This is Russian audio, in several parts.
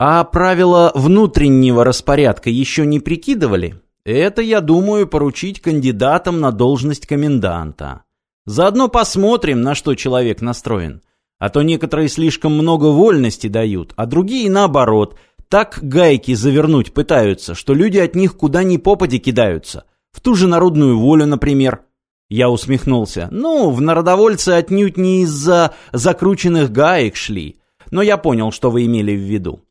А правила внутреннего распорядка еще не прикидывали? Это, я думаю, поручить кандидатам на должность коменданта. Заодно посмотрим, на что человек настроен. А то некоторые слишком много вольности дают, а другие наоборот. Так гайки завернуть пытаются, что люди от них куда ни попади кидаются. В ту же народную волю, например. Я усмехнулся. Ну, в народовольцы отнюдь не из-за закрученных гаек шли. Но я понял, что вы имели в виду.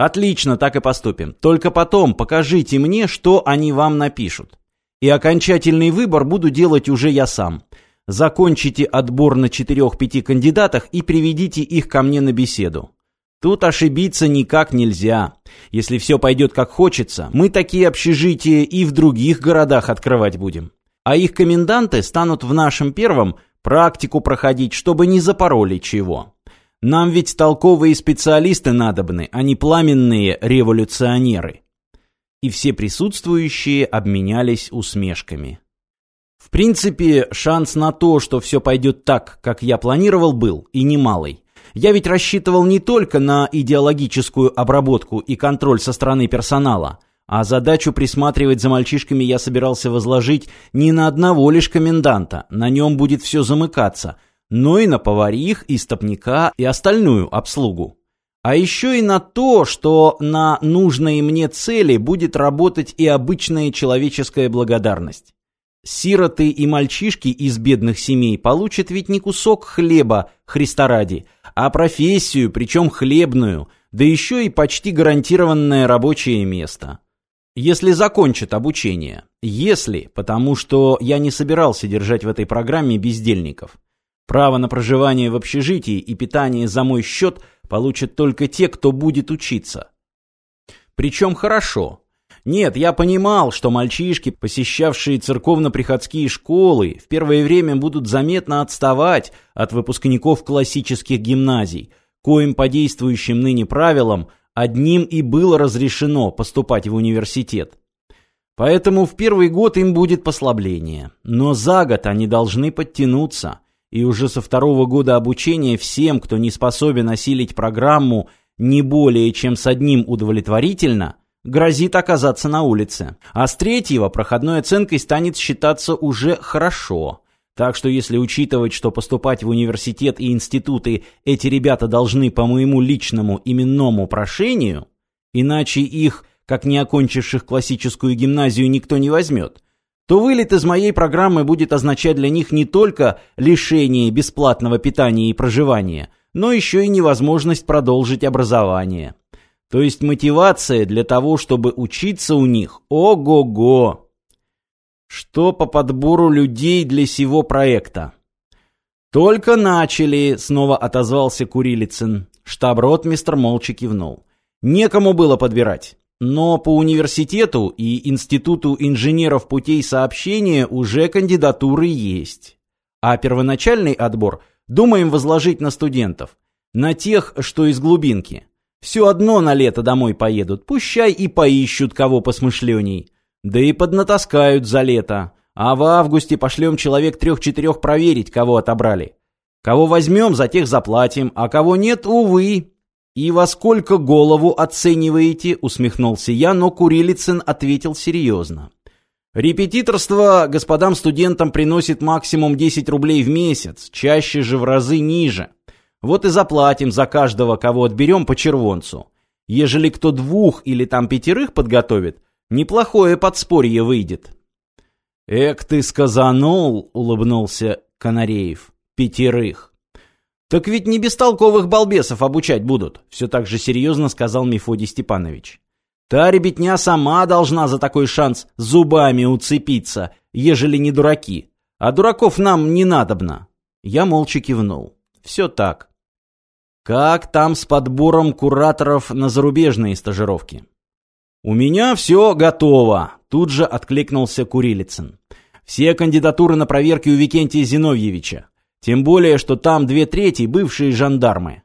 Отлично, так и поступим. Только потом покажите мне, что они вам напишут. И окончательный выбор буду делать уже я сам. Закончите отбор на четырех-пяти кандидатах и приведите их ко мне на беседу. Тут ошибиться никак нельзя. Если все пойдет как хочется, мы такие общежития и в других городах открывать будем. А их коменданты станут в нашем первом практику проходить, чтобы не запороли чего. Нам ведь толковые специалисты надобны, а не пламенные революционеры. И все присутствующие обменялись усмешками. В принципе, шанс на то, что все пойдет так, как я планировал, был, и немалый. Я ведь рассчитывал не только на идеологическую обработку и контроль со стороны персонала, а задачу присматривать за мальчишками я собирался возложить не на одного лишь коменданта, на нем будет все замыкаться, но и на поварих, истопника и остальную обслугу. А еще и на то, что на нужные мне цели будет работать и обычная человеческая благодарность. Сироты и мальчишки из бедных семей получат ведь не кусок хлеба, Христа ради, а профессию, причем хлебную, да еще и почти гарантированное рабочее место. Если закончат обучение. Если, потому что я не собирался держать в этой программе бездельников. Право на проживание в общежитии и питание за мой счет получат только те, кто будет учиться. Причем хорошо. Нет, я понимал, что мальчишки, посещавшие церковно-приходские школы, в первое время будут заметно отставать от выпускников классических гимназий, коим по действующим ныне правилам одним и было разрешено поступать в университет. Поэтому в первый год им будет послабление. Но за год они должны подтянуться. И уже со второго года обучения всем, кто не способен осилить программу не более чем с одним удовлетворительно, грозит оказаться на улице. А с третьего проходной оценкой станет считаться уже хорошо. Так что если учитывать, что поступать в университет и институты эти ребята должны по моему личному именному прошению, иначе их, как не окончивших классическую гимназию, никто не возьмет, то вылет из моей программы будет означать для них не только лишение бесплатного питания и проживания, но еще и невозможность продолжить образование. То есть мотивация для того, чтобы учиться у них, ого-го! Что по подбору людей для сего проекта? Только начали, снова отозвался Курилицын. Штаб-ротмистр молча кивнул. Некому было подбирать. Но по университету и Институту инженеров путей сообщения уже кандидатуры есть. А первоначальный отбор думаем возложить на студентов. На тех, что из глубинки. Все одно на лето домой поедут, пущай и поищут кого посмышленней. Да и поднатаскают за лето. А в августе пошлем человек трех-четырех проверить, кого отобрали. Кого возьмем, за тех заплатим, а кого нет, увы. И во сколько голову оцениваете, усмехнулся я, но Курилицын ответил серьезно. Репетиторство господам студентам приносит максимум 10 рублей в месяц, чаще же в разы ниже. Вот и заплатим за каждого, кого отберем по червонцу. Ежели кто двух или там пятерых подготовит, неплохое подспорье выйдет. «Эк ты сказанул», — улыбнулся Канареев, — «пятерых». «Так ведь не бестолковых балбесов обучать будут», — все так же серьезно сказал Мефодий Степанович. «Та ребятня сама должна за такой шанс зубами уцепиться, ежели не дураки. А дураков нам не надобно». Я молча кивнул. «Все так. Как там с подбором кураторов на зарубежные стажировки? У меня все готово, тут же откликнулся Курилицын. Все кандидатуры на проверки у Викентия Зиновьевича. Тем более, что там две трети бывшие жандармы.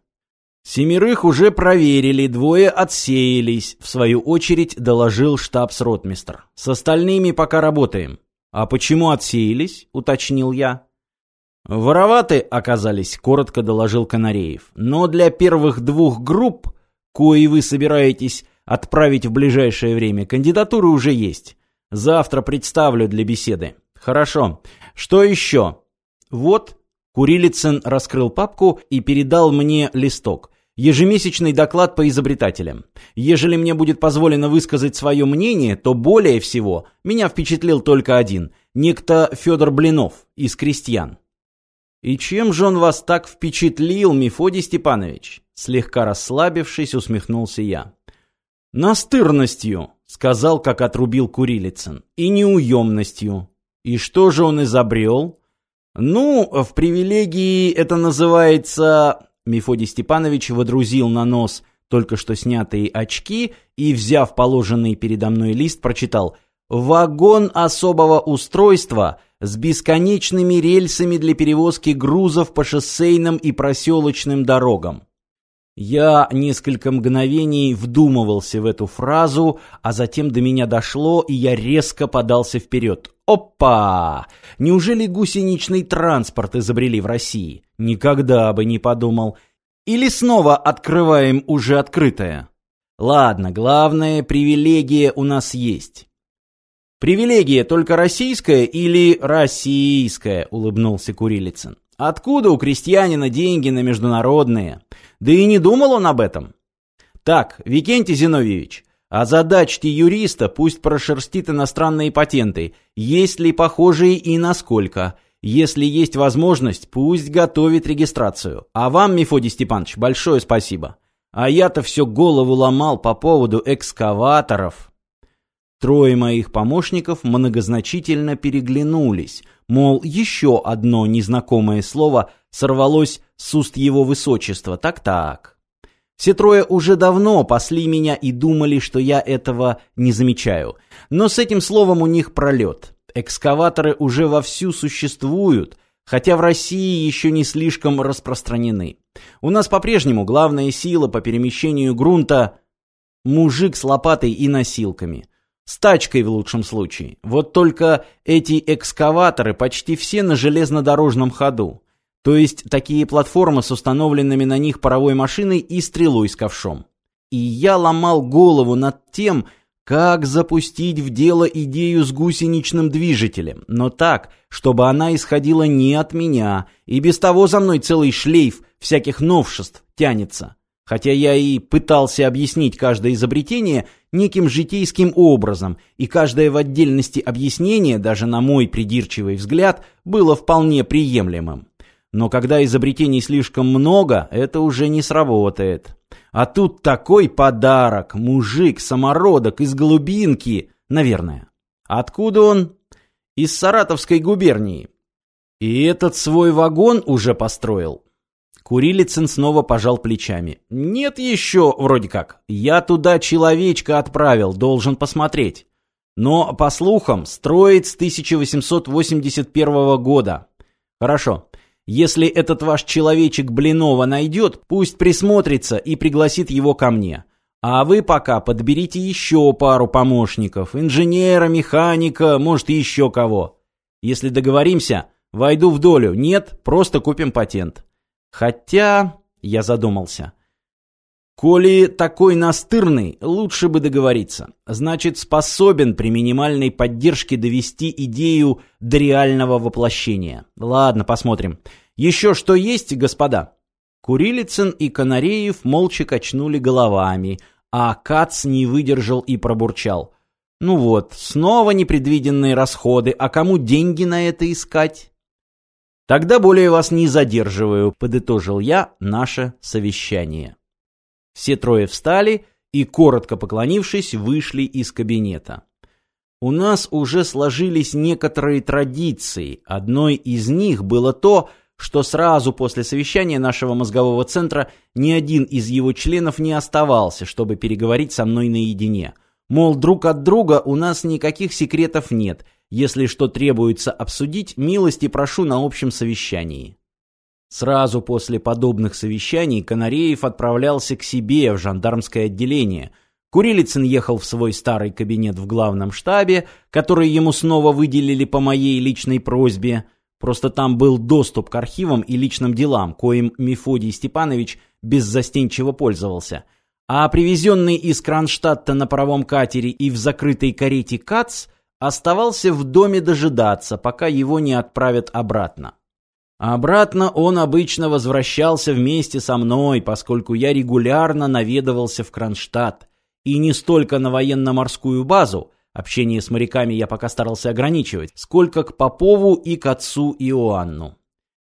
Семерых уже проверили, двое отсеялись, в свою очередь доложил штабс-ротмистр. С остальными пока работаем. А почему отсеялись, уточнил я. «Вороваты оказались», — коротко доложил Канареев. «Но для первых двух групп кои вы собираетесь отправить в ближайшее время, кандидатуры уже есть. Завтра представлю для беседы. Хорошо. Что еще? Вот. Курилицын раскрыл папку и передал мне листок. Ежемесячный доклад по изобретателям. Ежели мне будет позволено высказать свое мнение, то более всего меня впечатлил только один. Некто Федор Блинов из «Крестьян». «И чем же он вас так впечатлил, Мефодий Степанович?» Слегка расслабившись, усмехнулся я. «Настырностью», — сказал, как отрубил Курилицын, — «и неуемностью. И что же он изобрел?» «Ну, в привилегии это называется...» Мефодий Степанович водрузил на нос только что снятые очки и, взяв положенный передо мной лист, прочитал «Вагон особого устройства с бесконечными рельсами для перевозки грузов по шоссейным и проселочным дорогам». Я несколько мгновений вдумывался в эту фразу, а затем до меня дошло, и я резко подался вперед. Опа! Неужели гусеничный транспорт изобрели в России? Никогда бы не подумал. Или снова открываем уже открытое? Ладно, главное, привилегия у нас есть. Привилегия только российская или российская, улыбнулся Курилицын. Откуда у крестьянина деньги на международные? Да и не думал он об этом. Так, Викентий Зиновьевич, озадачьте юриста, пусть прошерстит иностранные патенты, есть ли похожие и насколько. Если есть возможность, пусть готовит регистрацию. А вам, Мефодий Степанович, большое спасибо. А я-то все голову ломал по поводу экскаваторов. Трое моих помощников многозначительно переглянулись, мол, еще одно незнакомое слово сорвалось с уст его высочества. Так-так. Все трое уже давно пасли меня и думали, что я этого не замечаю. Но с этим словом у них пролет. Экскаваторы уже вовсю существуют, хотя в России еще не слишком распространены. У нас по-прежнему главная сила по перемещению грунта – мужик с лопатой и носилками – с тачкой в лучшем случае. Вот только эти экскаваторы почти все на железнодорожном ходу. То есть такие платформы с установленными на них паровой машиной и стрелой с ковшом. И я ломал голову над тем, как запустить в дело идею с гусеничным движителем, но так, чтобы она исходила не от меня, и без того за мной целый шлейф всяких новшеств тянется. Хотя я и пытался объяснить каждое изобретение неким житейским образом, и каждое в отдельности объяснение, даже на мой придирчивый взгляд, было вполне приемлемым. Но когда изобретений слишком много, это уже не сработает. А тут такой подарок, мужик, самородок из глубинки, наверное. Откуда он? Из Саратовской губернии. И этот свой вагон уже построил. Курилицын снова пожал плечами. «Нет еще, вроде как. Я туда человечка отправил, должен посмотреть. Но, по слухам, строит с 1881 года. Хорошо. Если этот ваш человечек Блинова найдет, пусть присмотрится и пригласит его ко мне. А вы пока подберите еще пару помощников. Инженера, механика, может, еще кого. Если договоримся, войду в долю. Нет, просто купим патент». Хотя, я задумался. Коли такой настырный, лучше бы договориться. Значит, способен при минимальной поддержке довести идею до реального воплощения. Ладно, посмотрим. Еще что есть, господа? Курилицын и Канареев молча качнули головами, а Кац не выдержал и пробурчал. Ну вот, снова непредвиденные расходы, а кому деньги на это искать? Тогда более вас не задерживаю, подытожил я наше совещание. Все трое встали и, коротко поклонившись, вышли из кабинета. У нас уже сложились некоторые традиции. Одной из них было то, что сразу после совещания нашего мозгового центра ни один из его членов не оставался, чтобы переговорить со мной наедине. Мол, друг от друга у нас никаких секретов нет, если что требуется обсудить, милости прошу на общем совещании. Сразу после подобных совещаний Канареев отправлялся к себе в жандармское отделение. Курилицын ехал в свой старый кабинет в главном штабе, который ему снова выделили по моей личной просьбе. Просто там был доступ к архивам и личным делам, коим Мефодий Степанович беззастенчиво пользовался. а привезенный из Кронштадта на паровом катере и в закрытой карете Кац оставался в доме дожидаться, пока его не отправят обратно. Обратно он обычно возвращался вместе со мной, поскольку я регулярно наведывался в Кронштадт, и не столько на военно-морскую базу, общение с моряками я пока старался ограничивать, сколько к Попову и к отцу Иоанну.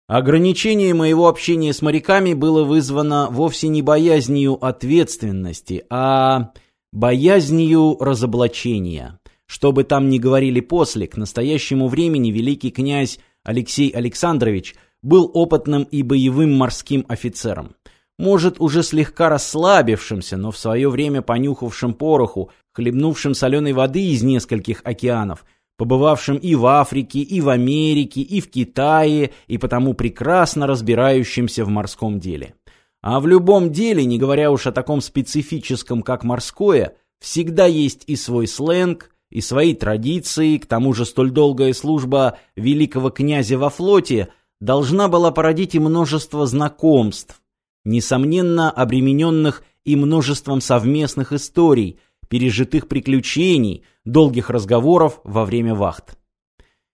Ограничение моего общения с моряками было вызвано вовсе не боязнью ответственности, а боязнью разоблачения. Что бы там ни говорили после, к настоящему времени великий князь Алексей Александрович был опытным и боевым морским офицером. Может, уже слегка расслабившимся, но в свое время понюхавшим пороху, хлебнувшим соленой воды из нескольких океанов – побывавшим и в Африке, и в Америке, и в Китае, и потому прекрасно разбирающимся в морском деле. А в любом деле, не говоря уж о таком специфическом, как морское, всегда есть и свой сленг, и свои традиции, к тому же столь долгая служба великого князя во флоте должна была породить и множество знакомств, несомненно обремененных и множеством совместных историй, пережитых приключений, долгих разговоров во время вахт.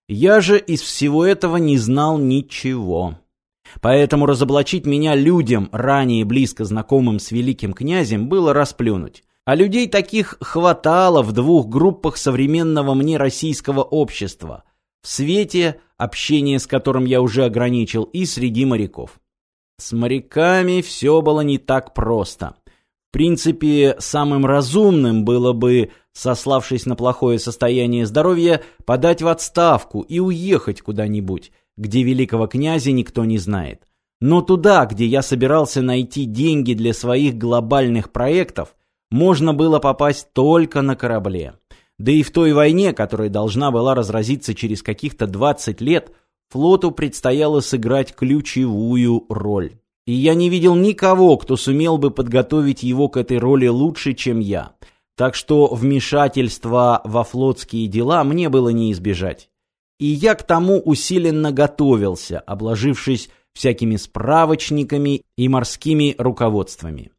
Я же из всего этого не знал ничего. Поэтому разоблачить меня людям, ранее близко знакомым с великим князем, было расплюнуть. А людей таких хватало в двух группах современного мне российского общества. В свете, общение с которым я уже ограничил, и среди моряков. С моряками все было не так просто принципе, самым разумным было бы, сославшись на плохое состояние здоровья, подать в отставку и уехать куда-нибудь, где великого князя никто не знает. Но туда, где я собирался найти деньги для своих глобальных проектов, можно было попасть только на корабле. Да и в той войне, которая должна была разразиться через каких-то 20 лет, флоту предстояло сыграть ключевую роль. И я не видел никого, кто сумел бы подготовить его к этой роли лучше, чем я. Так что вмешательства во флотские дела мне было не избежать. И я к тому усиленно готовился, обложившись всякими справочниками и морскими руководствами.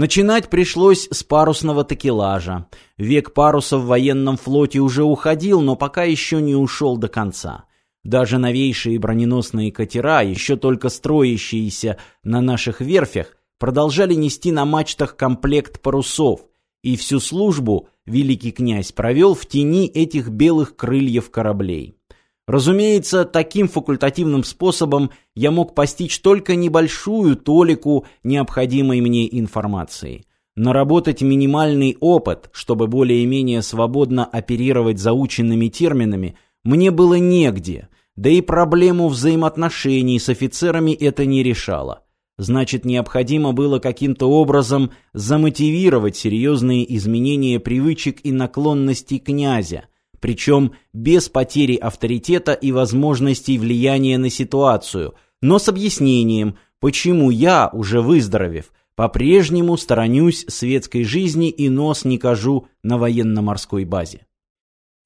Начинать пришлось с парусного такелажа. Век паруса в военном флоте уже уходил, но пока еще не ушел до конца. Даже новейшие броненосные катера, еще только строящиеся на наших верфях, продолжали нести на мачтах комплект парусов, и всю службу великий князь провел в тени этих белых крыльев кораблей. Разумеется, таким факультативным способом я мог постичь только небольшую толику необходимой мне информации. Наработать минимальный опыт, чтобы более-менее свободно оперировать заученными терминами – мне было негде, да и проблему взаимоотношений с офицерами это не решало. Значит, необходимо было каким-то образом замотивировать серьезные изменения привычек и наклонностей князя, причем без потери авторитета и возможностей влияния на ситуацию, но с объяснением, почему я, уже выздоровев, по-прежнему сторонюсь светской жизни и нос не кажу на военно-морской базе.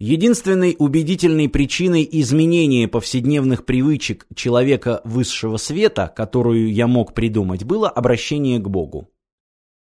Единственной убедительной причиной изменения повседневных привычек человека высшего света, которую я мог придумать, было обращение к Богу.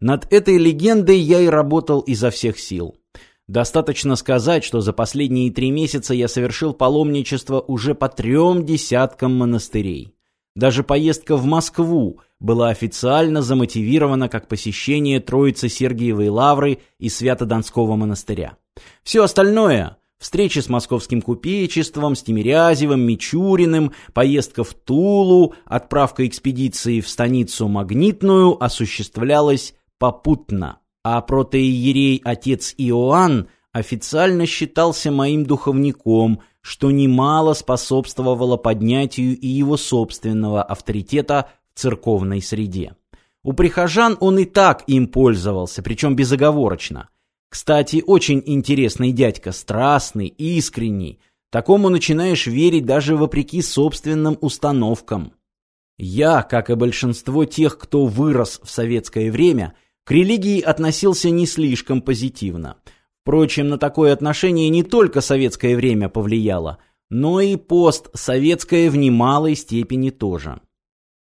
Над этой легендой я и работал изо всех сил. Достаточно сказать, что за последние три месяца я совершил паломничество уже по трем десяткам монастырей. Даже поездка в Москву была официально замотивирована как посещение Троицы Сергиевой Лавры и Свято-Донского монастыря. Все остальное – встречи с московским купечеством, с Тимирязевым, Мичуриным, поездка в Тулу, отправка экспедиции в станицу Магнитную – осуществлялась попутно. А протоиерей отец Иоанн официально считался моим духовником, что немало способствовало поднятию и его собственного авторитета в церковной среде. У прихожан он и так им пользовался, причем безоговорочно. Кстати, очень интересный дядька, страстный, искренний. Такому начинаешь верить даже вопреки собственным установкам. Я, как и большинство тех, кто вырос в советское время, к религии относился не слишком позитивно. Впрочем, на такое отношение не только советское время повлияло, но и постсоветское в немалой степени тоже.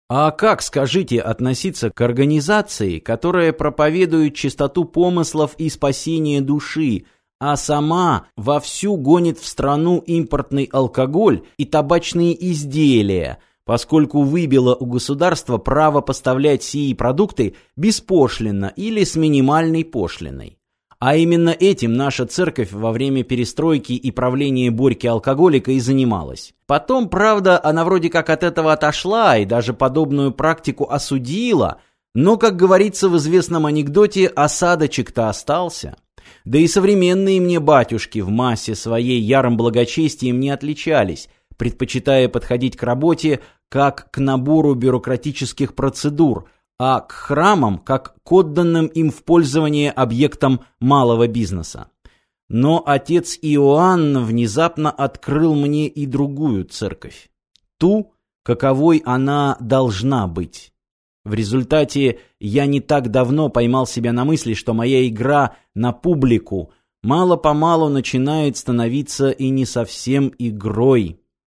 А как, скажите, относиться к организации, которая проповедует чистоту помыслов и спасение души, а сама вовсю гонит в страну импортный алкоголь и табачные изделия, поскольку выбила у государства право поставлять сии продукты беспошлино или с минимальной пошлиной. А именно этим наша церковь во время перестройки и правления Борьки алкоголика и занималась. Потом, правда, она вроде как от этого отошла и даже подобную практику осудила, но, как говорится в известном анекдоте, осадочек-то остался. Да и современные мне батюшки в массе своей ярым благочестием не отличались, предпочитая подходить к работе как к набору бюрократических процедур, а к храмам как к отданным им в пользование объектам малого бизнеса. Но отец Иоанн внезапно открыл мне и другую церковь. Ту, каковой она должна быть. В результате я не так давно поймал себя на мысли, что моя игра на публику мало-помалу начинает становиться и не совсем игрой.